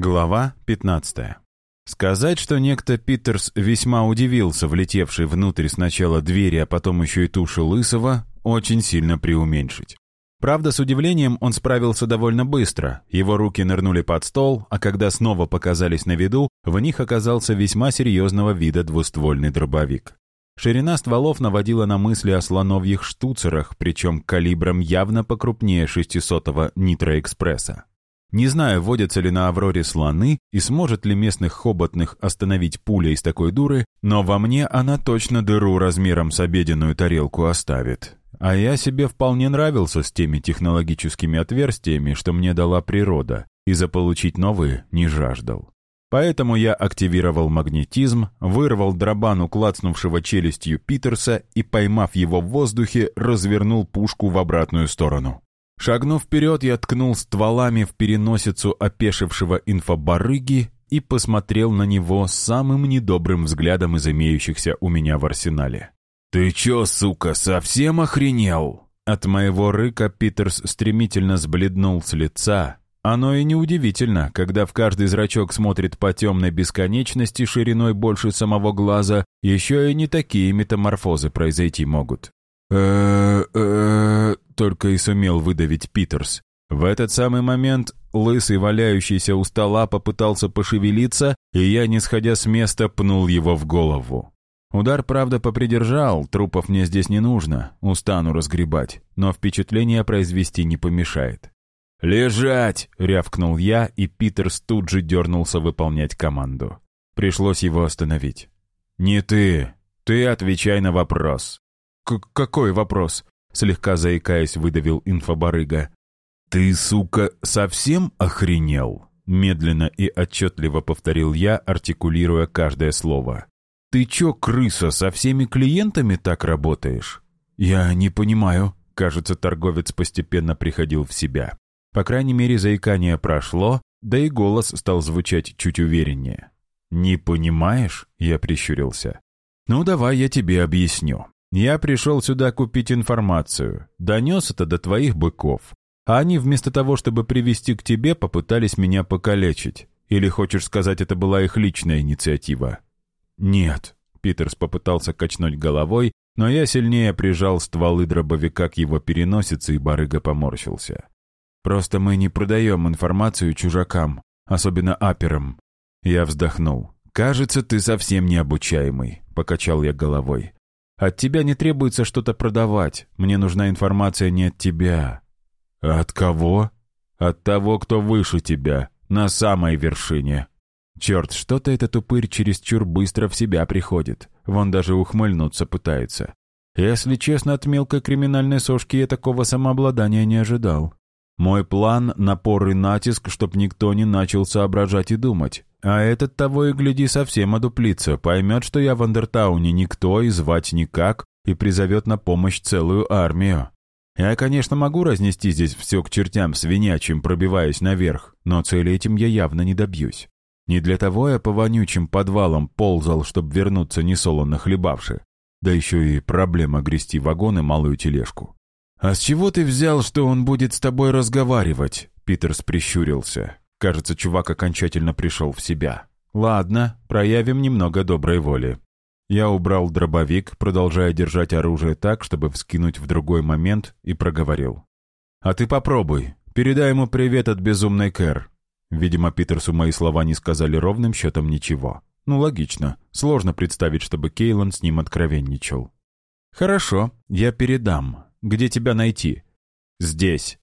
Глава 15. Сказать, что некто Питерс весьма удивился, влетевший внутрь сначала двери, а потом еще и туши Лысого, очень сильно преуменьшить. Правда, с удивлением он справился довольно быстро. Его руки нырнули под стол, а когда снова показались на виду, в них оказался весьма серьезного вида двуствольный дробовик. Ширина стволов наводила на мысли о слоновьих штуцерах, причем калибром явно покрупнее 600-го Нитроэкспресса. Не знаю, водятся ли на Авроре слоны и сможет ли местных хоботных остановить пуля из такой дуры, но во мне она точно дыру размером с обеденную тарелку оставит. А я себе вполне нравился с теми технологическими отверстиями, что мне дала природа, и заполучить новые не жаждал. Поэтому я активировал магнетизм, вырвал дробану клацнувшего челюстью Питерса и, поймав его в воздухе, развернул пушку в обратную сторону. Шагнув вперед, я ткнул стволами в переносицу опешившего инфобарыги и посмотрел на него самым недобрым взглядом из имеющихся у меня в арсенале. «Ты чё, сука, совсем охренел?» От моего рыка Питерс стремительно сбледнул с лица. Оно и неудивительно, когда в каждый зрачок смотрит по темной бесконечности шириной больше самого глаза, еще и не такие метаморфозы произойти могут. э э только и сумел выдавить Питерс. В этот самый момент лысый, валяющийся у стола, попытался пошевелиться, и я, не сходя с места, пнул его в голову. Удар, правда, попридержал, трупов мне здесь не нужно, устану разгребать, но впечатление произвести не помешает. «Лежать!» — рявкнул я, и Питерс тут же дернулся выполнять команду. Пришлось его остановить. «Не ты. Ты отвечай на вопрос». К «Какой вопрос?» Слегка заикаясь, выдавил инфобарыга. «Ты, сука, совсем охренел?» Медленно и отчетливо повторил я, артикулируя каждое слово. «Ты чё, крыса, со всеми клиентами так работаешь?» «Я не понимаю». Кажется, торговец постепенно приходил в себя. По крайней мере, заикание прошло, да и голос стал звучать чуть увереннее. «Не понимаешь?» — я прищурился. «Ну, давай я тебе объясню. Я пришел сюда купить информацию, донес это до твоих быков. А они вместо того, чтобы привести к тебе, попытались меня покалечить. Или хочешь сказать, это была их личная инициатива? Нет. Питерс попытался качнуть головой, но я сильнее прижал стволы дробовика к его переносице, и барыга поморщился. Просто мы не продаем информацию чужакам, особенно аперам. Я вздохнул. «Кажется, ты совсем необучаемый», — покачал я головой. От тебя не требуется что-то продавать. Мне нужна информация не от тебя. От кого? От того, кто выше тебя, на самой вершине. Черт, что-то этот упырь чересчур быстро в себя приходит. Вон даже ухмыльнуться пытается. Если честно, от мелкой криминальной сошки я такого самообладания не ожидал. Мой план — напор и натиск, чтоб никто не начал соображать и думать. А этот того и гляди совсем одуплится, поймет, что я в Андертауне никто и звать никак, и призовет на помощь целую армию. Я, конечно, могу разнести здесь все к чертям свинячим, пробиваясь наверх, но цели этим я явно не добьюсь. Не для того я по вонючим подвалам ползал, чтобы вернуться несолоно хлебавши. Да еще и проблема грести вагоны малую тележку. «А с чего ты взял, что он будет с тобой разговаривать?» Питерс прищурился. Кажется, чувак окончательно пришел в себя. «Ладно, проявим немного доброй воли». Я убрал дробовик, продолжая держать оружие так, чтобы вскинуть в другой момент, и проговорил. «А ты попробуй. Передай ему привет от безумной Кэр». Видимо, Питерсу мои слова не сказали ровным счетом ничего. Ну, логично. Сложно представить, чтобы Кейлан с ним откровенничал. «Хорошо, я передам. Где тебя найти?» «Здесь».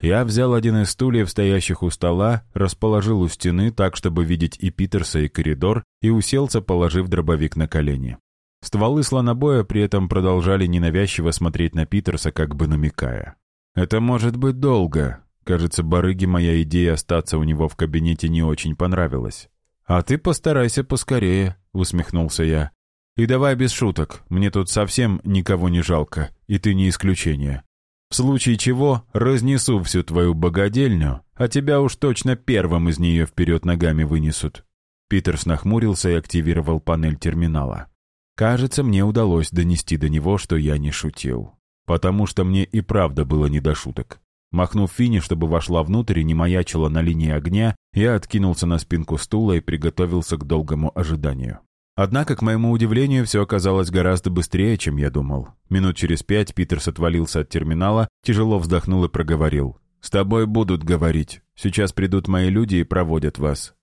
Я взял один из стульев, стоящих у стола, расположил у стены так, чтобы видеть и Питерса, и коридор, и уселся, положив дробовик на колени. Стволы слонобоя при этом продолжали ненавязчиво смотреть на Питерса, как бы намекая. «Это может быть долго». Кажется, барыге моя идея остаться у него в кабинете не очень понравилась. «А ты постарайся поскорее», — усмехнулся я. «И давай без шуток, мне тут совсем никого не жалко, и ты не исключение. В случае чего разнесу всю твою богадельню, а тебя уж точно первым из нее вперед ногами вынесут». Питерс нахмурился и активировал панель терминала. Кажется, мне удалось донести до него, что я не шутил. Потому что мне и правда было не до шуток. Махнув Фине, чтобы вошла внутрь и не маячила на линии огня, я откинулся на спинку стула и приготовился к долгому ожиданию. Однако, к моему удивлению, все оказалось гораздо быстрее, чем я думал. Минут через пять Питерс отвалился от терминала, тяжело вздохнул и проговорил. «С тобой будут говорить. Сейчас придут мои люди и проводят вас».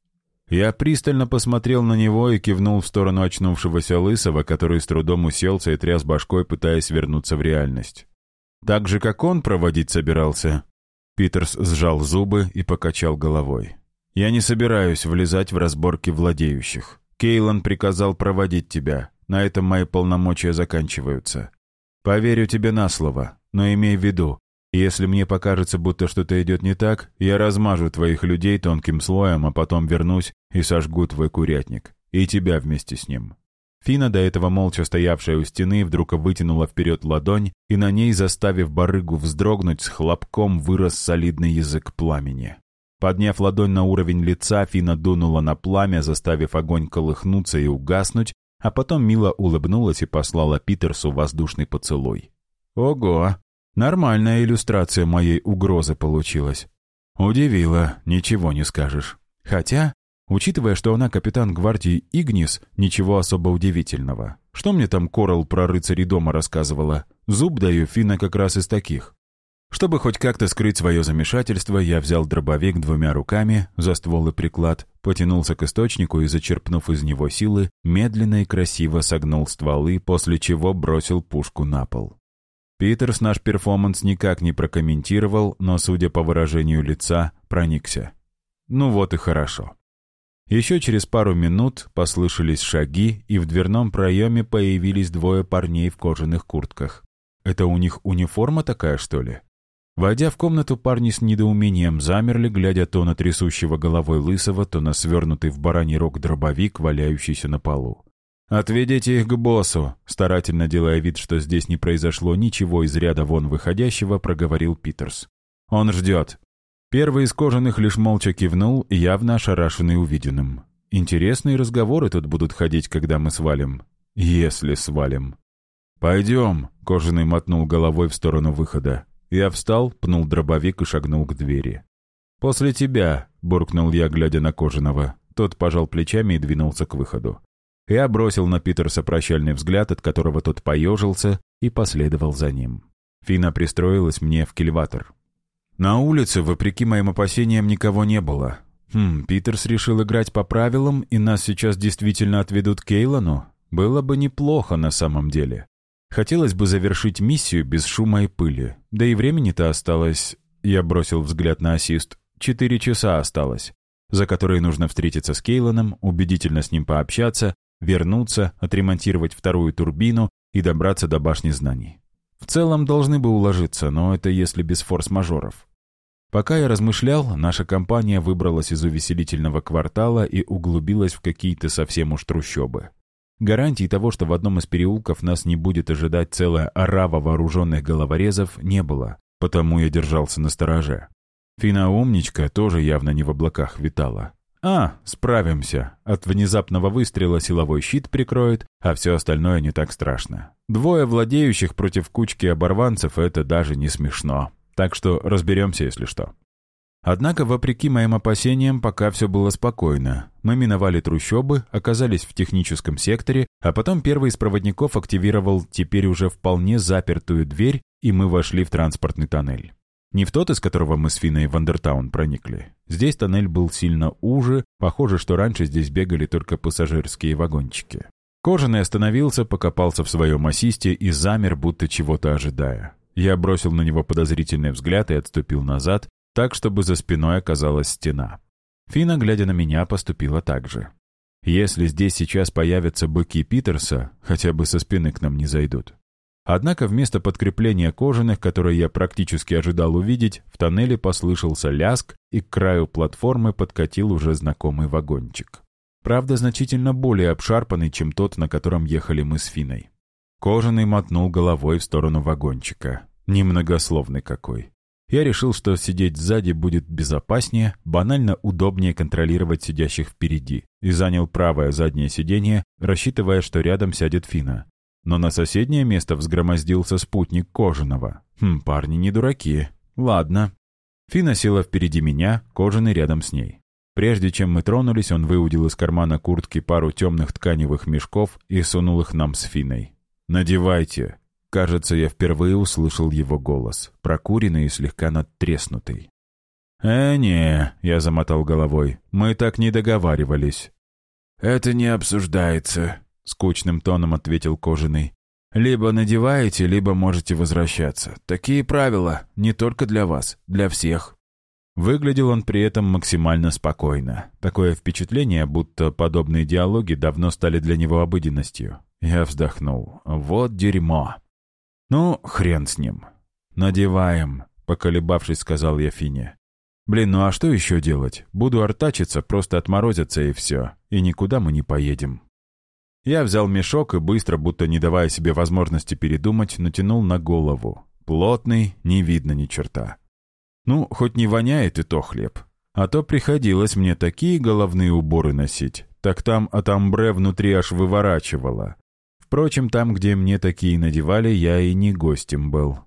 Я пристально посмотрел на него и кивнул в сторону очнувшегося Лысого, который с трудом уселся и тряс башкой, пытаясь вернуться в реальность. Так же, как он проводить собирался. Питерс сжал зубы и покачал головой. «Я не собираюсь влезать в разборки владеющих. Кейлан приказал проводить тебя. На этом мои полномочия заканчиваются. Поверю тебе на слово, но имей в виду, если мне покажется, будто что-то идет не так, я размажу твоих людей тонким слоем, а потом вернусь и сожгу твой курятник. И тебя вместе с ним». Фина, до этого молча стоявшая у стены, вдруг вытянула вперед ладонь, и на ней, заставив барыгу вздрогнуть, с хлопком вырос солидный язык пламени. Подняв ладонь на уровень лица, Фина дунула на пламя, заставив огонь колыхнуться и угаснуть, а потом мило улыбнулась и послала Питерсу воздушный поцелуй. «Ого! Нормальная иллюстрация моей угрозы получилась. Удивила, ничего не скажешь. Хотя, учитывая, что она капитан гвардии Игнис, ничего особо удивительного. Что мне там Корал про рыцари дома рассказывала? Зуб даю, Фина как раз из таких. Чтобы хоть как-то скрыть свое замешательство, я взял дробовик двумя руками, за ствол и приклад, потянулся к источнику и, зачерпнув из него силы, медленно и красиво согнул стволы, после чего бросил пушку на пол. Питерс наш перформанс никак не прокомментировал, но, судя по выражению лица, проникся. Ну вот и хорошо. Еще через пару минут послышались шаги, и в дверном проеме появились двое парней в кожаных куртках. Это у них униформа такая, что ли? Войдя в комнату, парни с недоумением замерли, глядя то на трясущего головой лысого, то на свернутый в бараний рог дробовик, валяющийся на полу. «Отведите их к боссу», старательно делая вид, что здесь не произошло ничего из ряда вон выходящего, проговорил Питерс. «Он ждет». Первый из кожаных лишь молча кивнул, явно ошарашенный увиденным. «Интересные разговоры тут будут ходить, когда мы свалим. Если свалим». «Пойдем», — кожаный мотнул головой в сторону выхода. Я встал, пнул дробовик и шагнул к двери. «После тебя», — буркнул я, глядя на кожаного. Тот пожал плечами и двинулся к выходу. Я бросил на Питерса прощальный взгляд, от которого тот поежился, и последовал за ним. Фина пристроилась мне в кильватор. На улице, вопреки моим опасениям, никого не было. Хм, Питерс решил играть по правилам, и нас сейчас действительно отведут к Кейлану? Было бы неплохо на самом деле. Хотелось бы завершить миссию без шума и пыли. Да и времени-то осталось... Я бросил взгляд на ассист. Четыре часа осталось, за которые нужно встретиться с Кейланом, убедительно с ним пообщаться, вернуться, отремонтировать вторую турбину и добраться до башни знаний. В целом должны бы уложиться, но это если без форс-мажоров. Пока я размышлял, наша компания выбралась из увеселительного квартала и углубилась в какие-то совсем уж трущобы. Гарантий того, что в одном из переулков нас не будет ожидать целая орава вооруженных головорезов, не было, потому я держался на стороже. Фина умничка тоже явно не в облаках витала. «А, справимся. От внезапного выстрела силовой щит прикроет, а все остальное не так страшно. Двое владеющих против кучки оборванцев — это даже не смешно. Так что разберемся, если что». Однако, вопреки моим опасениям, пока все было спокойно. Мы миновали трущобы, оказались в техническом секторе, а потом первый из проводников активировал теперь уже вполне запертую дверь, и мы вошли в транспортный тоннель. Не в тот, из которого мы с Финой в Андертаун проникли. Здесь тоннель был сильно уже, похоже, что раньше здесь бегали только пассажирские вагончики. Кожаный остановился, покопался в своем ассисте и замер, будто чего-то ожидая. Я бросил на него подозрительный взгляд и отступил назад, так, чтобы за спиной оказалась стена. Фина, глядя на меня, поступила так же. Если здесь сейчас появятся быки Питерса, хотя бы со спины к нам не зайдут. Однако вместо подкрепления кожаных, которые я практически ожидал увидеть, в тоннеле послышался ляск, и к краю платформы подкатил уже знакомый вагончик. Правда, значительно более обшарпанный, чем тот, на котором ехали мы с Финой. Кожаный мотнул головой в сторону вагончика. Немногословный какой. Я решил, что сидеть сзади будет безопаснее, банально удобнее контролировать сидящих впереди, и занял правое заднее сиденье, рассчитывая, что рядом сядет Фина. Но на соседнее место взгромоздился спутник Кожаного. Хм, парни не дураки. Ладно. Фина села впереди меня, кожаный рядом с ней. Прежде чем мы тронулись, он выудил из кармана куртки пару темных тканевых мешков и сунул их нам с Финой. «Надевайте!» Кажется, я впервые услышал его голос, прокуренный и слегка надтреснутый. «Э, не», — я замотал головой, — «мы так не договаривались». «Это не обсуждается», — скучным тоном ответил Кожаный. «Либо надеваете, либо можете возвращаться. Такие правила, не только для вас, для всех». Выглядел он при этом максимально спокойно. Такое впечатление, будто подобные диалоги давно стали для него обыденностью. Я вздохнул. «Вот дерьмо!» «Ну, хрен с ним. Надеваем», — поколебавшись, сказал я Фине. «Блин, ну а что еще делать? Буду артачиться, просто отморозятся и все. И никуда мы не поедем». Я взял мешок и быстро, будто не давая себе возможности передумать, натянул на голову. Плотный, не видно ни черта. Ну, хоть не воняет и то хлеб. А то приходилось мне такие головные уборы носить. Так там от амбре внутри аж выворачивало. Впрочем, там, где мне такие надевали, я и не гостем был.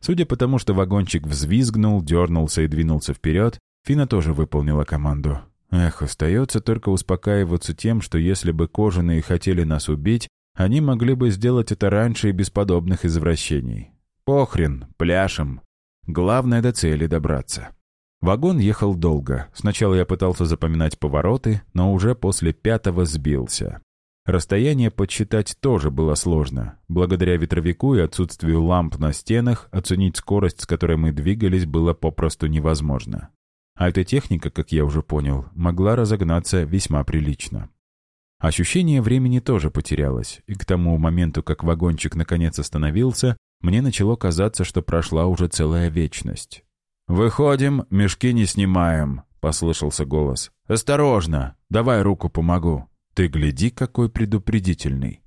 Судя по тому, что вагончик взвизгнул, дернулся и двинулся вперед, Фина тоже выполнила команду. Эх, остается только успокаиваться тем, что если бы кожаные хотели нас убить, они могли бы сделать это раньше и без подобных извращений. Похрен, пляшем. Главное до цели добраться. Вагон ехал долго. Сначала я пытался запоминать повороты, но уже после пятого сбился. Расстояние подсчитать тоже было сложно. Благодаря ветровику и отсутствию ламп на стенах оценить скорость, с которой мы двигались, было попросту невозможно. А эта техника, как я уже понял, могла разогнаться весьма прилично. Ощущение времени тоже потерялось, и к тому моменту, как вагончик наконец остановился, мне начало казаться, что прошла уже целая вечность. «Выходим, мешки не снимаем», — послышался голос. «Осторожно! Давай руку помогу». Ты гляди, какой предупредительный.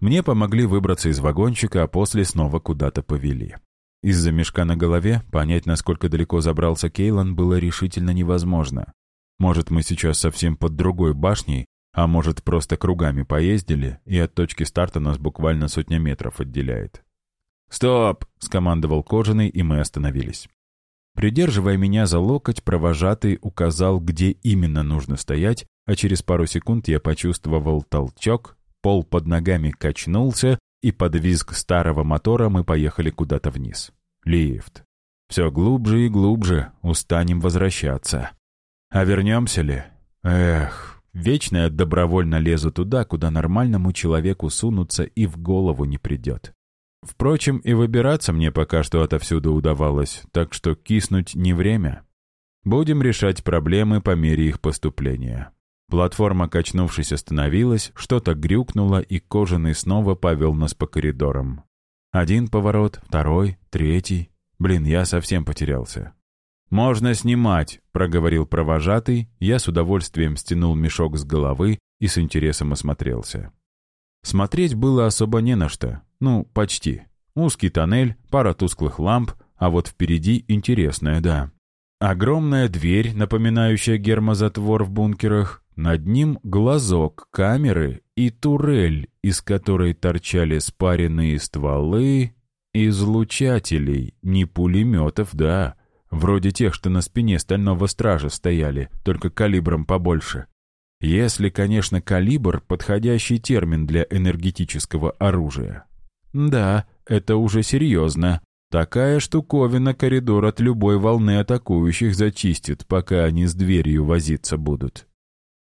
Мне помогли выбраться из вагончика, а после снова куда-то повели. Из-за мешка на голове понять, насколько далеко забрался Кейлан, было решительно невозможно. Может, мы сейчас совсем под другой башней, а может, просто кругами поездили, и от точки старта нас буквально сотня метров отделяет. «Стоп!» — скомандовал Кожаный, и мы остановились. Придерживая меня за локоть, провожатый указал, где именно нужно стоять, а через пару секунд я почувствовал толчок, пол под ногами качнулся, и под визг старого мотора мы поехали куда-то вниз. Лифт. Все глубже и глубже, устанем возвращаться. А вернемся ли? Эх, вечно я добровольно лезу туда, куда нормальному человеку сунуться и в голову не придет. Впрочем, и выбираться мне пока что отовсюду удавалось, так что киснуть не время. Будем решать проблемы по мере их поступления. Платформа, качнувшись, остановилась, что-то грюкнуло, и кожаный снова повел нас по коридорам. Один поворот, второй, третий. Блин, я совсем потерялся. «Можно снимать», — проговорил провожатый. Я с удовольствием стянул мешок с головы и с интересом осмотрелся. Смотреть было особо не на что. Ну, почти. Узкий тоннель, пара тусклых ламп, а вот впереди интересное, да. Огромная дверь, напоминающая гермозатвор в бункерах, над ним глазок камеры и турель, из которой торчали спаренные стволы излучателей, не пулеметов, да, вроде тех, что на спине стального стража стояли, только калибром побольше. Если, конечно, калибр — подходящий термин для энергетического оружия. Да, это уже серьезно. Такая штуковина коридор от любой волны атакующих зачистит, пока они с дверью возиться будут.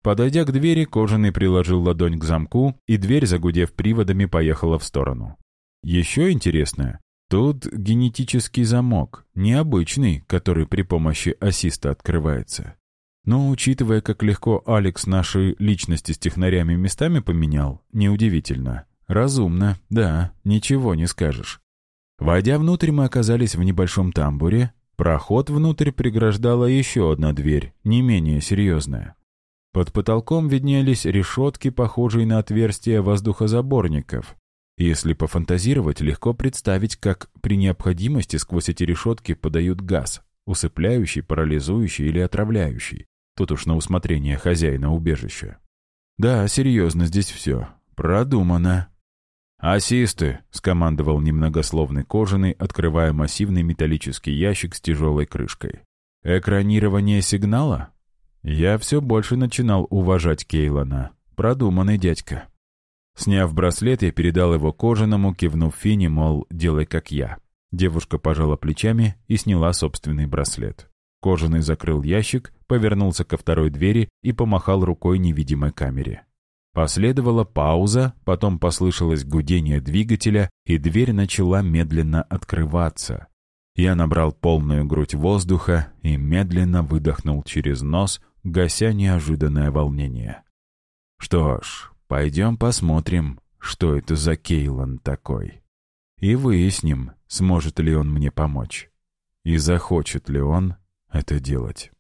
Подойдя к двери, Кожаный приложил ладонь к замку, и дверь, загудев приводами, поехала в сторону. Еще интересное, тут генетический замок, необычный, который при помощи ассиста открывается. Но, учитывая, как легко Алекс наши личности с технарями местами поменял, неудивительно. Разумно, да, ничего не скажешь. Войдя внутрь, мы оказались в небольшом тамбуре. Проход внутрь преграждала еще одна дверь, не менее серьезная. Под потолком виднелись решетки, похожие на отверстия воздухозаборников. Если пофантазировать, легко представить, как при необходимости сквозь эти решетки подают газ, усыпляющий, парализующий или отравляющий. Тут уж на усмотрение хозяина убежища. Да, серьезно здесь все. Продумано. «Ассисты!» — скомандовал немногословный кожаный, открывая массивный металлический ящик с тяжелой крышкой. «Экранирование сигнала?» Я все больше начинал уважать Кейлана. Продуманный дядька. Сняв браслет, я передал его кожаному, кивнув Фине, мол, делай как я. Девушка пожала плечами и сняла собственный браслет. Кожаный закрыл ящик, повернулся ко второй двери и помахал рукой невидимой камере. Последовала пауза, потом послышалось гудение двигателя, и дверь начала медленно открываться. Я набрал полную грудь воздуха и медленно выдохнул через нос, гася неожиданное волнение. Что ж, пойдем посмотрим, что это за Кейлан такой. И выясним, сможет ли он мне помочь. И захочет ли он это делать.